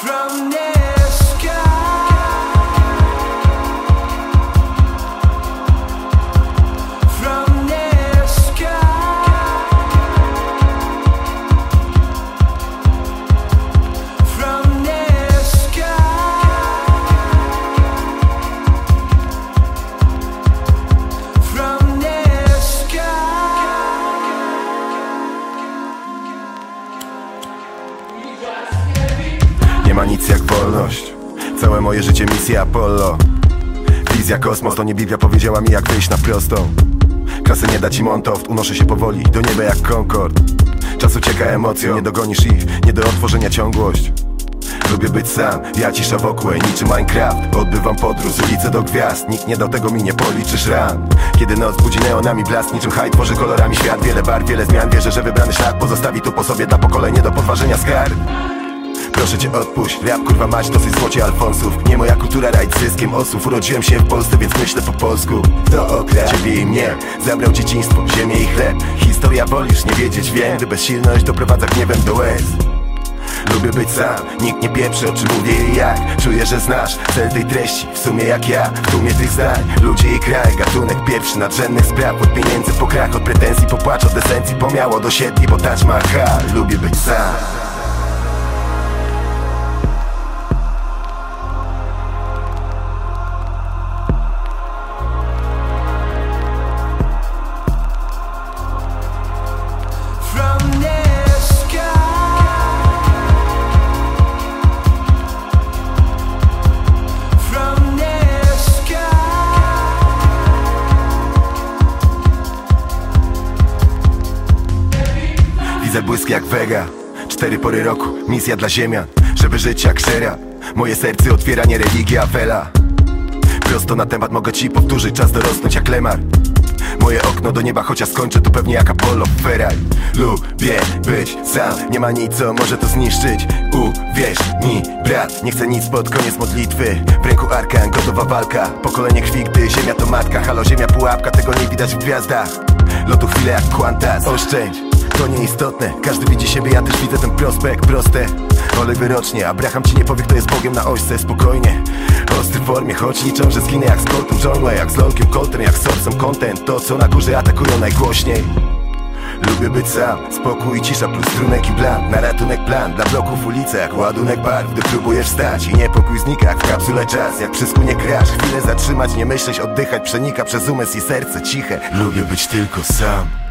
from there. Apollo. Wizja kosmos to nie Biblia powiedziała mi jak wyjść na prostą. Klasy nie da ci montoft, unoszę się powoli do nieba jak Concorde Czas ucieka emocją, nie dogonisz ich, nie do otworzenia ciągłość. Lubię być sam, ja cisza wokół, niczym Minecraft. Odbywam podróż z do gwiazd Nikt nie do tego mi nie policzysz ran. Kiedy noc budzi neonami blask Niczym haj tworzy kolorami świat. Wiele barw, wiele zmian Wierzę, że wybrany szlak pozostawi tu po sobie Dla pokolenia do podważenia skarb Proszę cię odpuść, rap kurwa mać dosyć złocie Alfonsów. Nie moja kultura rajd zyskiem osób. Urodziłem się w Polsce, więc myślę po polsku. To okres ciebie i mnie. Zabrał dzieciństwo, ziemię i chleb. Historia wolisz nie wiedzieć, wiem. Gdy bezsilność doprowadza gniewem do łez. Lubię być sam, nikt nie pieprzy o czym mówię i jak. Czuję, że znasz cel tej treści W sumie jak ja, w tłumie tych zdań Ludzie i kraj, gatunek pierwszy nadrzędnych spraw Od pieniędzy po krach, od pretensji po płacz Od esencji pomiało do siedli, bo Taj Mahal Lubię być sam Widzę błysk jak Vega. Cztery pory roku, misja dla ziemian Żeby żyć jak szera Moje serce otwiera nie religia, wela Prosto na temat mogę ci powtórzyć Czas dorosnąć jak Lemar. Moje okno do nieba, chociaż skończę to pewnie jak Apollo Ferrari. Lubię być sam, nie ma nic co może to zniszczyć. Uwierz mi, brat, nie chcę nic pod koniec modlitwy. W ręku arkan, gotowa walka. Pokolenie krwi, gdy ziemia to matka. Halo, ziemia pułapka, tego nie widać w gwiazdach. Lotu chwilę jak Quantas, oszczędź to nieistotne, każdy widzi siebie, ja też widzę ten prospekt Proste, olej wyrocznie Abraham ci nie powie, kto jest Bogiem na ośce Spokojnie, ostry w formie Choć liczą, że zginę jak z Coltem John Way, jak z Lonkiem Coltrane, jak z Sorsem Content. To, co na górze atakują najgłośniej. Lubię być sam, spokój i cisza plus trunek i plan. Na ratunek plan, dla bloków ulice jak ładunek barw Gdy próbujesz wstać i niepokój znika jak w kapsule czas. Jak przy nie crash, chwilę zatrzymać, nie myśleć, oddychać Przenika przez umysł i serce ciche. Lubię być tylko sam